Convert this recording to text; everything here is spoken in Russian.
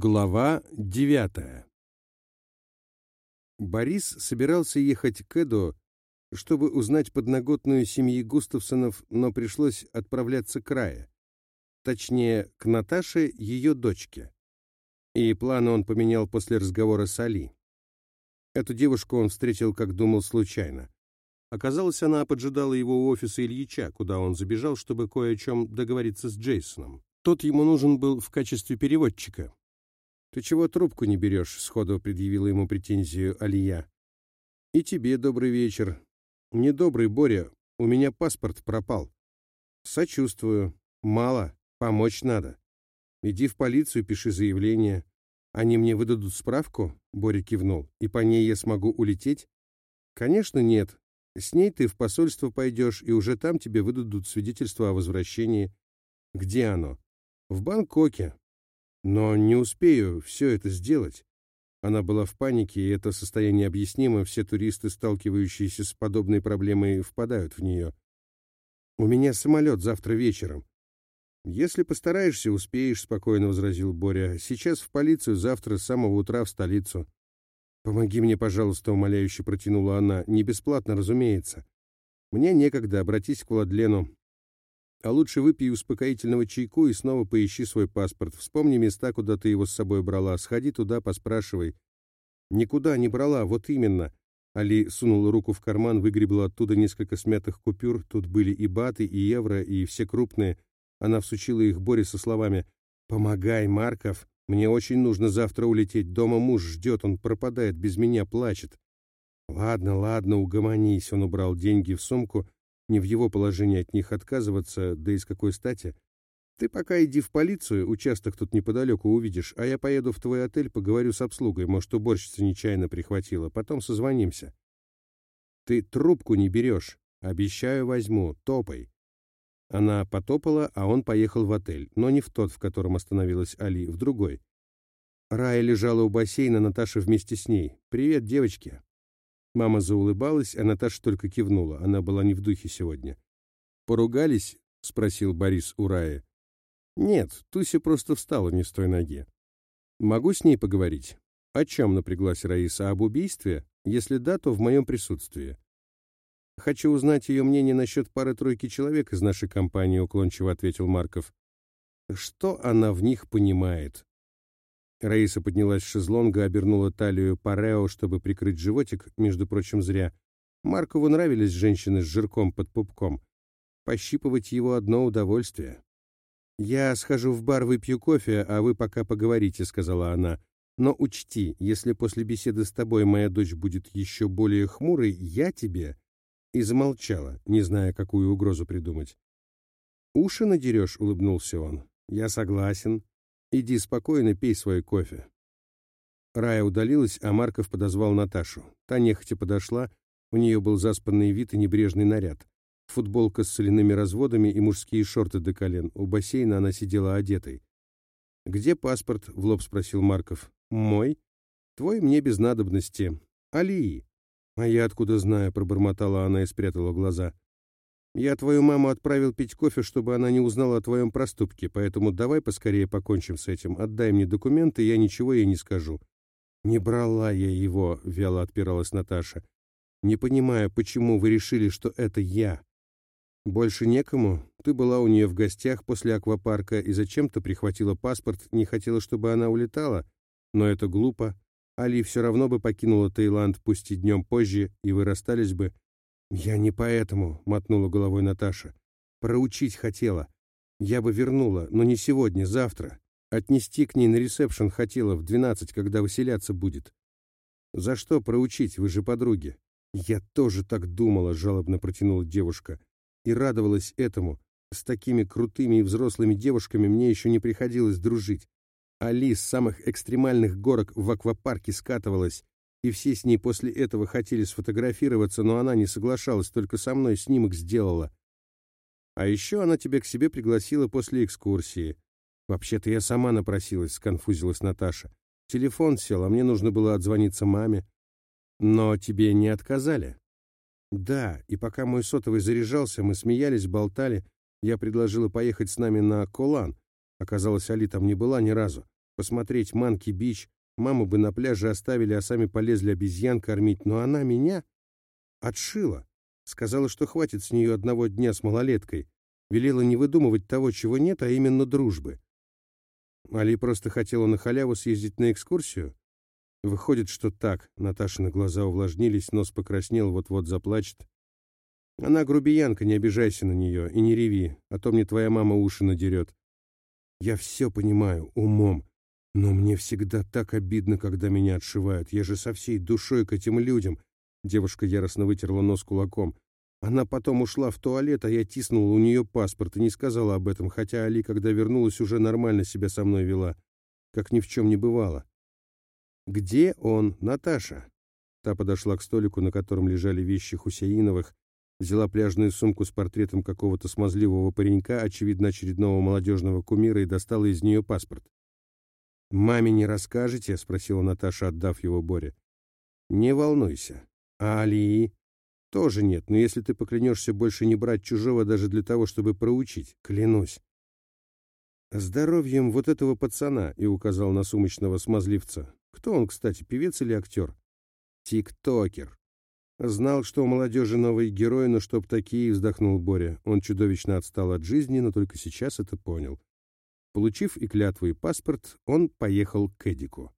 Глава девятая Борис собирался ехать к Эду, чтобы узнать подноготную семьи Густавсонов, но пришлось отправляться к Рае. Точнее, к Наташе, ее дочке. И планы он поменял после разговора с Али. Эту девушку он встретил, как думал, случайно. Оказалось, она поджидала его у офиса Ильича, куда он забежал, чтобы кое о чем договориться с Джейсоном. Тот ему нужен был в качестве переводчика. «Ты чего трубку не берешь?» — сходу предъявила ему претензию Алия. «И тебе добрый вечер. Недобрый, Боря, у меня паспорт пропал. Сочувствую. Мало. Помочь надо. Иди в полицию, пиши заявление. Они мне выдадут справку?» — Боря кивнул. «И по ней я смогу улететь?» «Конечно, нет. С ней ты в посольство пойдешь, и уже там тебе выдадут свидетельство о возвращении. Где оно? В Бангкоке. Но не успею все это сделать. Она была в панике, и это состояние объяснимо, все туристы, сталкивающиеся с подобной проблемой, впадают в нее. «У меня самолет завтра вечером». «Если постараешься, успеешь», — спокойно возразил Боря. «Сейчас в полицию, завтра с самого утра в столицу». «Помоги мне, пожалуйста», — умоляюще протянула она. «Не бесплатно, разумеется». «Мне некогда, обратись к Владлену. А лучше выпей успокоительного чайку и снова поищи свой паспорт. Вспомни места, куда ты его с собой брала. Сходи туда, поспрашивай. Никуда не брала, вот именно. Али сунула руку в карман, выгребла оттуда несколько смятых купюр. Тут были и баты, и евро, и все крупные. Она всучила их Боре со словами «Помогай, Марков, мне очень нужно завтра улететь. Дома муж ждет, он пропадает, без меня плачет». «Ладно, ладно, угомонись». Он убрал деньги в сумку не в его положении от них отказываться, да и с какой стати. Ты пока иди в полицию, участок тут неподалеку увидишь, а я поеду в твой отель, поговорю с обслугой, может, уборщица нечаянно прихватила, потом созвонимся. Ты трубку не берешь. Обещаю, возьму. Топай. Она потопала, а он поехал в отель, но не в тот, в котором остановилась Али, в другой. Рая лежала у бассейна, Наташа вместе с ней. «Привет, девочки!» Мама заулыбалась, а Наташа только кивнула. Она была не в духе сегодня. «Поругались?» — спросил Борис у Раи. «Нет, Туся просто встала не с той ноги. Могу с ней поговорить?» «О чем?» — напряглась Раиса. «Об убийстве? Если да, то в моем присутствии». «Хочу узнать ее мнение насчет пары-тройки человек из нашей компании», — уклончиво ответил Марков. «Что она в них понимает?» Раиса поднялась с шезлонга, обернула талию парео, чтобы прикрыть животик, между прочим, зря. Маркову нравились женщины с жирком под пупком. Пощипывать его одно удовольствие. «Я схожу в бар, выпью кофе, а вы пока поговорите», — сказала она. «Но учти, если после беседы с тобой моя дочь будет еще более хмурой, я тебе...» И замолчала, не зная, какую угрозу придумать. «Уши надерешь», — улыбнулся он. «Я согласен. Иди спокойно, пей свой кофе. Рая удалилась, а Марков подозвал Наташу. Та нехотя подошла, у нее был заспанный вид и небрежный наряд. Футболка с соляными разводами и мужские шорты до колен. У бассейна она сидела одетой. «Где паспорт?» — в лоб спросил Марков. «Мой?» «Твой мне без надобности. Алии». «А я откуда знаю?» — пробормотала она и спрятала глаза. Я твою маму отправил пить кофе, чтобы она не узнала о твоем проступке, поэтому давай поскорее покончим с этим. Отдай мне документы, я ничего ей не скажу». «Не брала я его», — вяло отпиралась Наташа. «Не понимаю, почему вы решили, что это я?» «Больше некому. Ты была у нее в гостях после аквапарка и зачем-то прихватила паспорт, не хотела, чтобы она улетала. Но это глупо. Али все равно бы покинула Таиланд, пусть и днем позже, и вы расстались бы. «Я не поэтому», — мотнула головой Наташа. «Проучить хотела. Я бы вернула, но не сегодня, завтра. Отнести к ней на ресепшн хотела в двенадцать, когда выселяться будет». «За что проучить? Вы же подруги». «Я тоже так думала», — жалобно протянула девушка. «И радовалась этому. С такими крутыми и взрослыми девушками мне еще не приходилось дружить. Али с самых экстремальных горок в аквапарке скатывалась, и все с ней после этого хотели сфотографироваться, но она не соглашалась, только со мной снимок сделала. А еще она тебя к себе пригласила после экскурсии. Вообще-то я сама напросилась, сконфузилась Наташа. Телефон сел, а мне нужно было отзвониться маме. Но тебе не отказали? Да, и пока мой сотовый заряжался, мы смеялись, болтали. Я предложила поехать с нами на Колан. Оказалось, Али там не была ни разу. посмотреть Манки-Бич, маму бы на пляже оставили, а сами полезли обезьян кормить, но она меня отшила. Сказала, что хватит с нее одного дня с малолеткой. Велела не выдумывать того, чего нет, а именно дружбы. Али просто хотела на халяву съездить на экскурсию? Выходит, что так. Наташины глаза увлажнились, нос покраснел, вот-вот заплачет. Она грубиянка, не обижайся на нее и не реви, а то мне твоя мама уши надерет. Я все понимаю, умом, но мне всегда так обидно, когда меня отшивают. Я же со всей душой к этим людям. Девушка яростно вытерла нос кулаком. Она потом ушла в туалет, а я тиснула у нее паспорт и не сказала об этом, хотя Али, когда вернулась, уже нормально себя со мной вела, как ни в чем не бывало. «Где он, Наташа?» Та подошла к столику, на котором лежали вещи Хусеиновых, взяла пляжную сумку с портретом какого-то смазливого паренька, очевидно, очередного молодежного кумира, и достала из нее паспорт. «Маме не расскажете?» — спросила Наташа, отдав его Боре. «Не волнуйся. А Алии?» «Тоже нет, но если ты поклянешься больше не брать чужого даже для того, чтобы проучить, клянусь». «Здоровьем вот этого пацана», — и указал на сумочного смазливца. «Кто он, кстати, певец или актер?» «Тиктокер», Знал, что у молодежи новый герой, но чтоб такие, вздохнул Боря. Он чудовищно отстал от жизни, но только сейчас это понял. Получив и клятву, и паспорт, он поехал к Эдику.